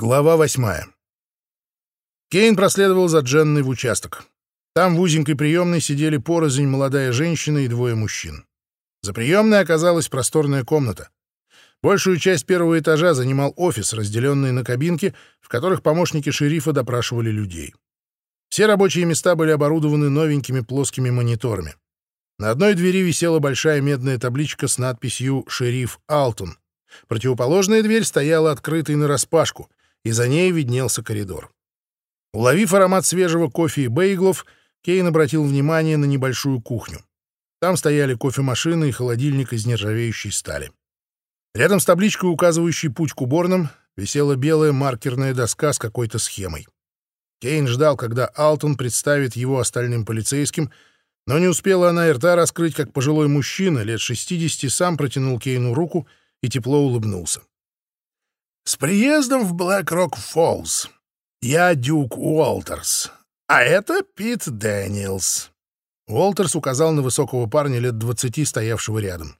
Глава восьмая. Кейн проследовал за Дженной в участок. Там в узенькой приемной сидели порознь молодая женщина и двое мужчин. За приемной оказалась просторная комната. Большую часть первого этажа занимал офис, разделенный на кабинки, в которых помощники шерифа допрашивали людей. Все рабочие места были оборудованы новенькими плоскими мониторами. На одной двери висела большая медная табличка с надписью «Шериф Алтон». Противоположная дверь стояла открытой нараспашку, и за ней виднелся коридор. Уловив аромат свежего кофе и бейглов, Кейн обратил внимание на небольшую кухню. Там стояли кофемашина и холодильник из нержавеющей стали. Рядом с табличкой, указывающей путь к уборным, висела белая маркерная доска с какой-то схемой. Кейн ждал, когда Алтон представит его остальным полицейским, но не успела она и рта раскрыть, как пожилой мужчина лет 60 сам протянул Кейну руку и тепло улыбнулся. «С приездом в Блэк-Рок-Фоллс. Я Дюк Уолтерс, а это Пит Дэниелс». Уолтерс указал на высокого парня лет двадцати, стоявшего рядом.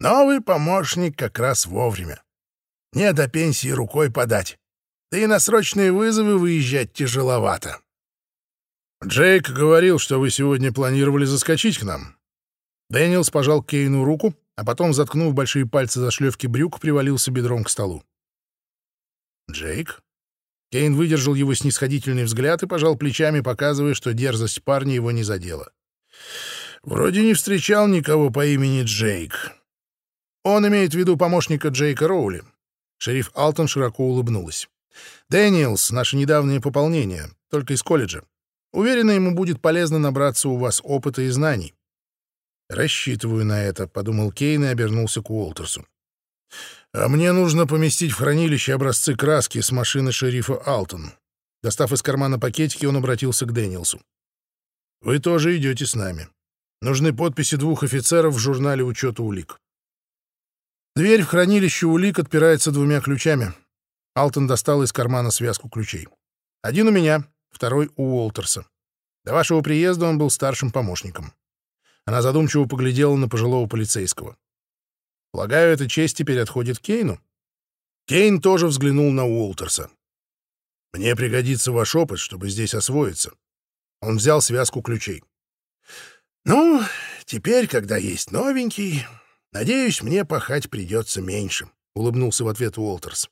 «Новый помощник как раз вовремя. Не до пенсии рукой подать. Да и на срочные вызовы выезжать тяжеловато». «Джейк говорил, что вы сегодня планировали заскочить к нам». Дэниелс пожал Кейну руку, а потом, заткнув большие пальцы за шлёвки брюк, привалился бедром к столу. «Джейк?» Кейн выдержал его снисходительный взгляд и пожал плечами, показывая, что дерзость парня его не задела. «Вроде не встречал никого по имени Джейк». Он имеет в виду помощника Джейка Роули. Шериф Алтон широко улыбнулась. «Дэниелс — наше недавнее пополнение, только из колледжа. Уверена, ему будет полезно набраться у вас опыта и знаний». «Рассчитываю на это», — подумал Кейн и обернулся к Уолтерсу. А мне нужно поместить в хранилище образцы краски с машины шерифа Алтон. Достав из кармана пакетики, он обратился к Дэниелсу. Вы тоже идете с нами. Нужны подписи двух офицеров в журнале учета улик. Дверь в хранилище улик отпирается двумя ключами. Алтон достал из кармана связку ключей. Один у меня, второй у Уолтерса. До вашего приезда он был старшим помощником. Она задумчиво поглядела на пожилого полицейского. Полагаю, эта честь теперь отходит Кейну. Кейн тоже взглянул на Уолтерса. «Мне пригодится ваш опыт, чтобы здесь освоиться». Он взял связку ключей. «Ну, теперь, когда есть новенький, надеюсь, мне пахать придется меньше», — улыбнулся в ответ Уолтерс.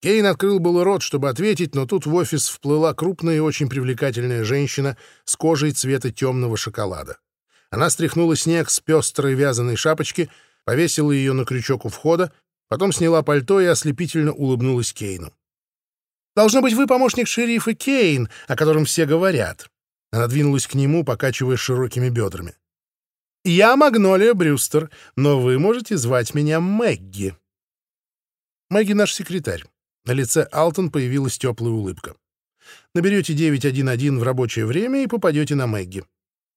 Кейн открыл был рот, чтобы ответить, но тут в офис вплыла крупная и очень привлекательная женщина с кожей цвета темного шоколада. Она стряхнула снег с пестрой вязаной шапочки — повесила ее на крючок у входа, потом сняла пальто и ослепительно улыбнулась Кейну. «Должно быть, вы помощник шерифа Кейн, о котором все говорят». Она двинулась к нему, покачивая широкими бедрами. «Я Магнолия Брюстер, но вы можете звать меня Мэгги». Мэгги наш секретарь. На лице Алтон появилась теплая улыбка. Наберете 911 в рабочее время и попадете на Мэгги.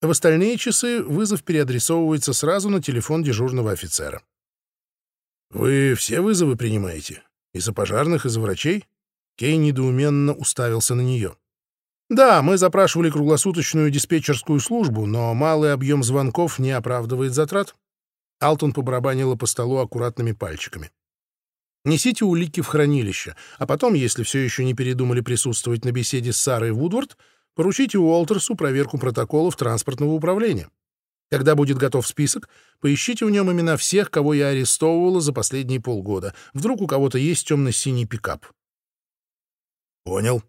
В остальные часы вызов переадресовывается сразу на телефон дежурного офицера. «Вы все вызовы принимаете? Из-за пожарных, из-за врачей?» Кей недоуменно уставился на нее. «Да, мы запрашивали круглосуточную диспетчерскую службу, но малый объем звонков не оправдывает затрат». Алтон побарабанила по столу аккуратными пальчиками. «Несите улики в хранилище, а потом, если все еще не передумали присутствовать на беседе с Сарой Вудвард, Поручите Уолтерсу проверку протоколов транспортного управления. Когда будет готов список, поищите в нем имена всех, кого я арестовывала за последние полгода. Вдруг у кого-то есть темно-синий пикап. Понял.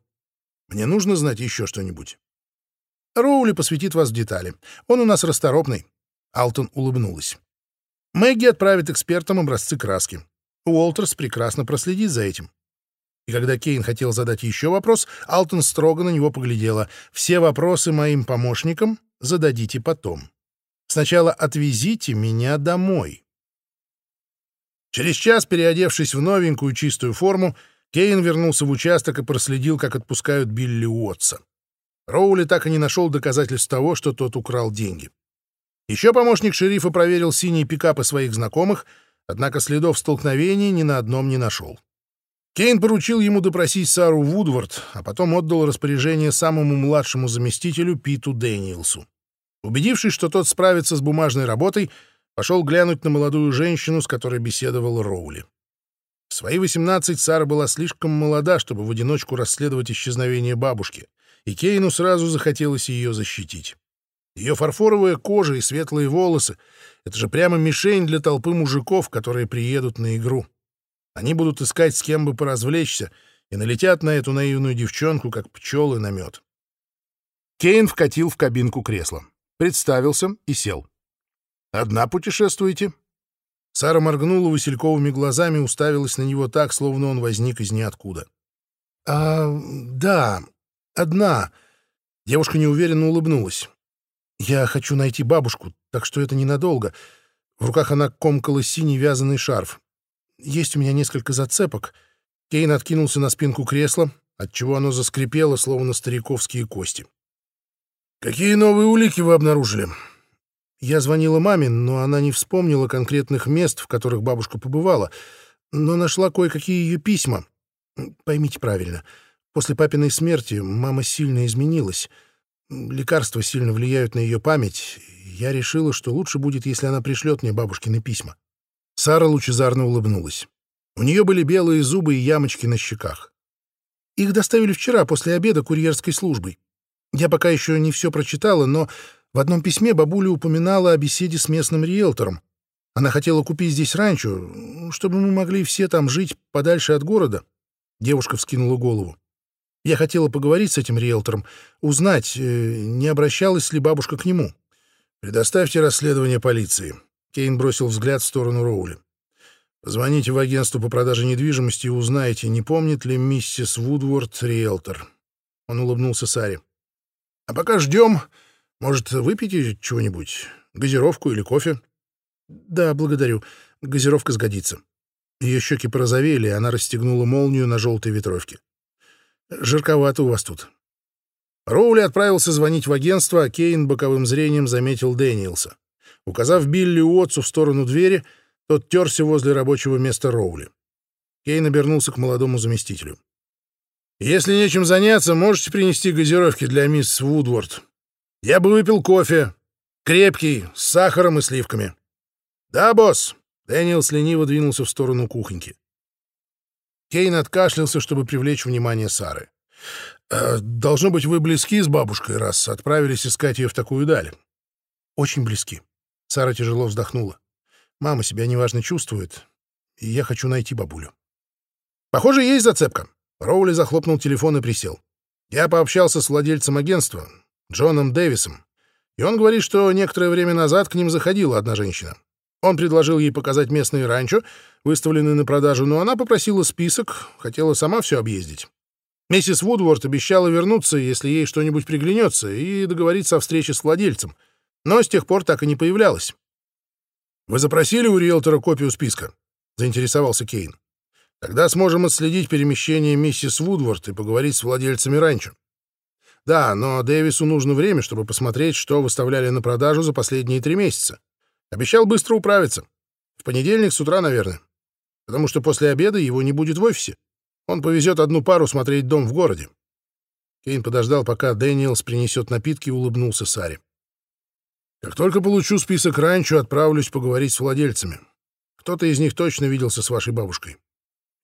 Мне нужно знать еще что-нибудь. Роули посвятит вас в детали. Он у нас расторопный. Алтон улыбнулась. Мэгги отправит экспертам образцы краски. Уолтерс прекрасно проследит за этим. И когда Кейн хотел задать еще вопрос, Алтон строго на него поглядела. «Все вопросы моим помощникам зададите потом. Сначала отвезите меня домой». Через час, переодевшись в новенькую чистую форму, Кейн вернулся в участок и проследил, как отпускают Билли Уотса. Роули так и не нашел доказательств того, что тот украл деньги. Еще помощник шерифа проверил синие пикапы своих знакомых, однако следов столкновений ни на одном не нашел. Кейн поручил ему допросить Сару Вудвард, а потом отдал распоряжение самому младшему заместителю Питу Дэниелсу. Убедившись, что тот справится с бумажной работой, пошел глянуть на молодую женщину, с которой беседовал Роули. свои 18 Сара была слишком молода, чтобы в одиночку расследовать исчезновение бабушки, и Кейну сразу захотелось ее защитить. Ее фарфоровая кожа и светлые волосы — это же прямо мишень для толпы мужиков, которые приедут на игру. Они будут искать, с кем бы поразвлечься, и налетят на эту наивную девчонку, как пчелы на мед. Кейн вкатил в кабинку кресло, представился и сел. «Одна путешествуете?» Сара моргнула васильковыми глазами, уставилась на него так, словно он возник из ниоткуда. «А, да, одна». Девушка неуверенно улыбнулась. «Я хочу найти бабушку, так что это ненадолго». В руках она комкала синий вязаный шарф. Есть у меня несколько зацепок. Кейн откинулся на спинку кресла, отчего оно заскрипело, словно стариковские кости. «Какие новые улики вы обнаружили?» Я звонила маме, но она не вспомнила конкретных мест, в которых бабушка побывала, но нашла кое-какие ее письма. Поймите правильно, после папиной смерти мама сильно изменилась. Лекарства сильно влияют на ее память. Я решила, что лучше будет, если она пришлет мне бабушкины письма. Сара лучезарно улыбнулась. У нее были белые зубы и ямочки на щеках. Их доставили вчера после обеда курьерской службой. Я пока еще не все прочитала, но в одном письме бабуля упоминала о беседе с местным риэлтором. Она хотела купить здесь ранчо, чтобы мы могли все там жить подальше от города. Девушка вскинула голову. Я хотела поговорить с этим риэлтором, узнать, э, не обращалась ли бабушка к нему. «Предоставьте расследование полиции», Кейн бросил взгляд в сторону Роули. «Звоните в агентство по продаже недвижимости и узнайте, не помнит ли миссис Вудворд риэлтор». Он улыбнулся Саре. «А пока ждем. Может, выпейте чего-нибудь? Газировку или кофе?» «Да, благодарю. Газировка сгодится». Ее щеки порозовели, она расстегнула молнию на желтой ветровке. «Жарковато у вас тут». Роули отправился звонить в агентство, а Кейн боковым зрением заметил Дэниелса. Указав Билли Уотсу в сторону двери, тот терся возле рабочего места Роули. Кейн обернулся к молодому заместителю. «Если нечем заняться, можете принести газировки для мисс Вудворд. Я бы выпил кофе. Крепкий, с сахаром и сливками». «Да, босс!» — Дэниел лениво двинулся в сторону кухоньки. Кейн откашлялся, чтобы привлечь внимание Сары. «Э, «Должно быть, вы близки с бабушкой, раз отправились искать ее в такую даль». «Очень близки. Сара тяжело вздохнула. Мама себя неважно чувствует, и я хочу найти бабулю. Похоже, есть зацепка. Роули захлопнул телефон и присел. Я пообщался с владельцем агентства, Джоном Дэвисом, и он говорит, что некоторое время назад к ним заходила одна женщина. Он предложил ей показать местные ранчо, выставленные на продажу, но она попросила список, хотела сама все объездить. Миссис Вудворд обещала вернуться, если ей что-нибудь приглянется, и договориться о встрече с владельцем — но с тех пор так и не появлялась. «Вы запросили у риэлтора копию списка?» — заинтересовался Кейн. «Тогда сможем отследить перемещение миссис Вудворд и поговорить с владельцами ранчо. Да, но Дэвису нужно время, чтобы посмотреть, что выставляли на продажу за последние три месяца. Обещал быстро управиться. В понедельник с утра, наверное. Потому что после обеда его не будет в офисе. Он повезет одну пару смотреть дом в городе. Кейн подождал, пока Дэниелс принесет напитки и улыбнулся Саре. Как только получу список ранчо, отправлюсь поговорить с владельцами. Кто-то из них точно виделся с вашей бабушкой.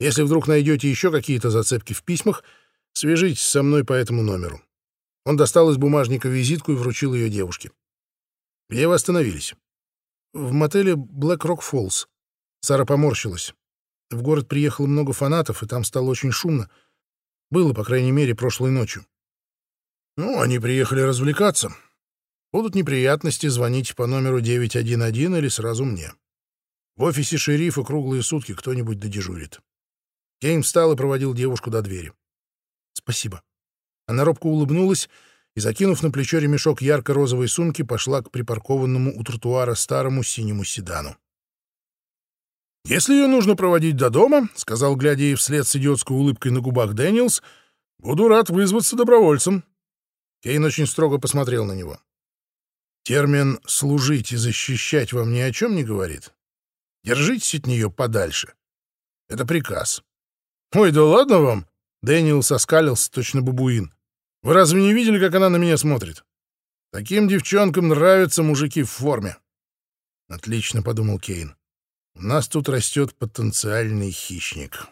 Если вдруг найдете еще какие-то зацепки в письмах, свяжитесь со мной по этому номеру. Он достал из бумажника визитку и вручил ее девушке. Где вы остановились? В мотеле Black Rock Falls. Сара поморщилась. В город приехало много фанатов, и там стало очень шумно. Было, по крайней мере, прошлой ночью. Ну, они приехали развлекаться. Будут неприятности, звоните по номеру 911 или сразу мне. В офисе шерифа круглые сутки кто-нибудь додежурит. Кейн встал и проводил девушку до двери. «Спасибо». Она робко улыбнулась и, закинув на плечо ремешок ярко-розовой сумки, пошла к припаркованному у тротуара старому синему седану. «Если ее нужно проводить до дома», — сказал, глядя ей вслед с идиотской улыбкой на губах Дэниелс, — «буду рад вызваться добровольцем». Кейн очень строго посмотрел на него. Термин «служить и защищать» вам ни о чем не говорит. Держитесь от нее подальше. Это приказ. Ой, да ладно вам. Дэниелс оскалился, точно бабуин. Вы разве не видели, как она на меня смотрит? Таким девчонкам нравятся мужики в форме. Отлично, подумал Кейн. У нас тут растет потенциальный хищник.